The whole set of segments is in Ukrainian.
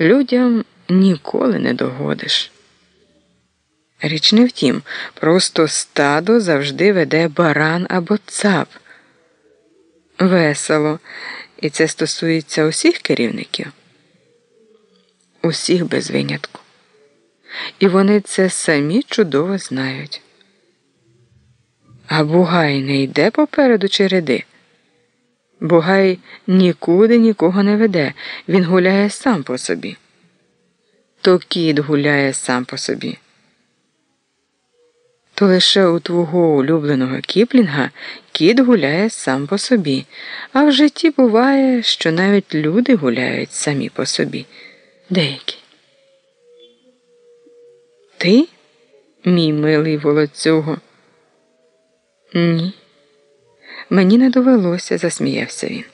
людям ніколи не догодиш. Річ не втім, просто стадо завжди веде баран або цап. Весело, і це стосується усіх керівників, усіх без винятку. І вони це самі чудово знають. А Бугай не йде попереду череди. Бугай нікуди нікого не веде, він гуляє сам по собі. То кіт гуляє сам по собі. То лише у твого улюбленого кіплінга кіт гуляє сам по собі, а в житті буває, що навіть люди гуляють самі по собі. Деякі. Ти, мій милий волоцюго? Ні. Мені не довелося, засміявся він.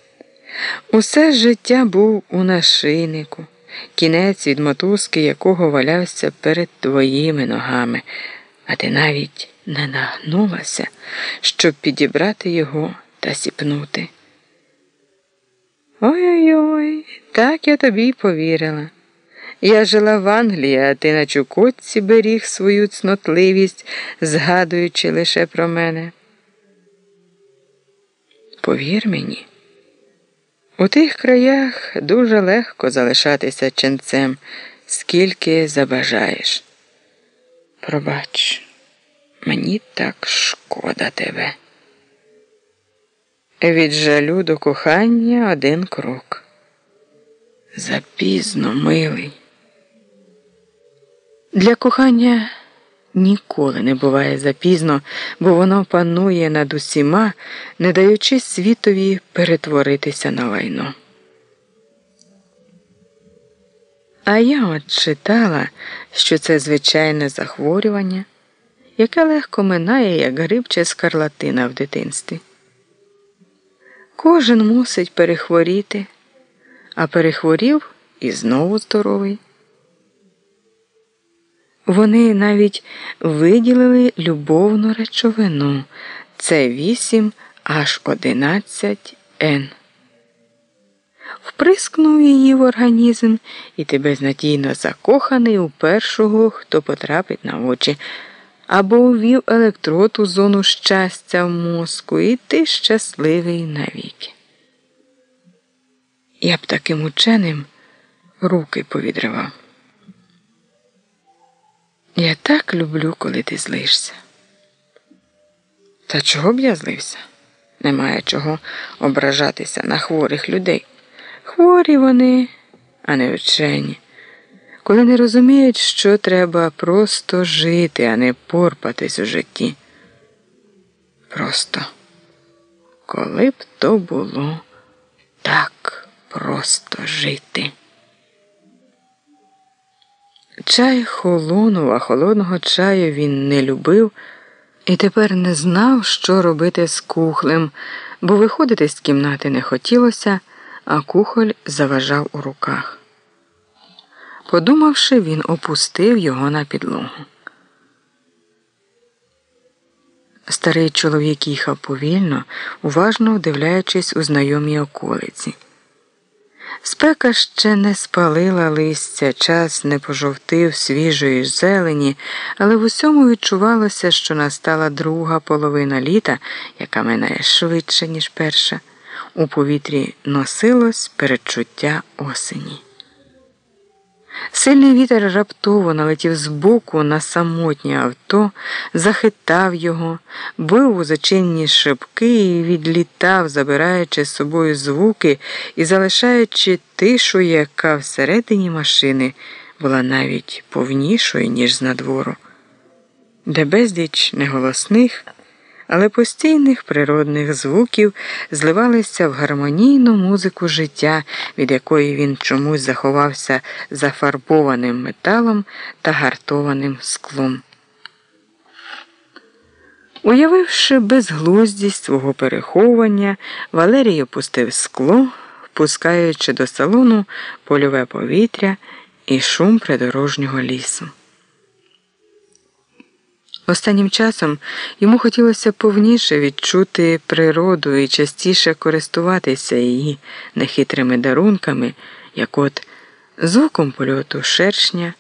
Усе життя був у нашийнику, кінець від мотузки, якого валявся перед твоїми ногами, а ти навіть не нагнулася, щоб підібрати його та сіпнути. Ой-ой-ой, так я тобі й повірила. Я жила в Англії, а ти на Чукотці беріг свою цнотливість, згадуючи лише про мене. Повір мені, у тих краях дуже легко залишатися ченцем, скільки забажаєш. Пробач, мені так шкода тебе. Від жалю до кохання один крок. Запізно, милий. Для кохання ніколи не буває запізно, бо воно панує над усіма, не даючи світові перетворитися на лайно. А я от читала, що це звичайне захворювання, яке легко минає, як гриб чи скарлатина в дитинстві. Кожен мусить перехворіти, а перехворів і знову здоровий. Вони навіть виділили любовну речовину це 8 аж 11 Н. Вприскнув її в організм, і ти безнадійно закоханий у першого, хто потрапить на очі, або увів електрод у зону щастя в мозку, і ти щасливий навіки. Я б таким ученим руки повідривав. Я так люблю, коли ти злишся. Та чого б я злився? Немає чого ображатися на хворих людей. Хворі вони, а не вчені. Коли не розуміють, що треба просто жити, а не порпатись у житті. Просто, коли б то було так просто жити. Чай холонув, а холодного чаю він не любив і тепер не знав, що робити з кухлем, бо виходити з кімнати не хотілося, а кухоль заважав у руках. Подумавши, він опустив його на підлогу. Старий чоловік їхав повільно, уважно вдивляючись у знайомій околиці. Спека ще не спалила листя, час не пожовтив свіжої зелені, але в усьому відчувалося, що настала друга половина літа, яка минає швидше, ніж перша. У повітрі носилось перечуття осені. Сильний вітер раптово налетів збоку на самотнє авто, захитав його, бив у зачинні шибки і відлітав, забираючи з собою звуки і залишаючи тишу, яка всередині машини була навіть повнішою, ніж з надвору, де безліч неголосних але постійних природних звуків зливалися в гармонійну музику життя, від якої він чомусь заховався зафарбованим металом та гартованим склом. Уявивши безглуздість свого переховування, Валерій опустив скло, впускаючи до салону польове повітря і шум придорожнього лісу. Останнім часом йому хотілося повніше відчути природу і частіше користуватися її нехитрими дарунками, як от звуком польоту шершня.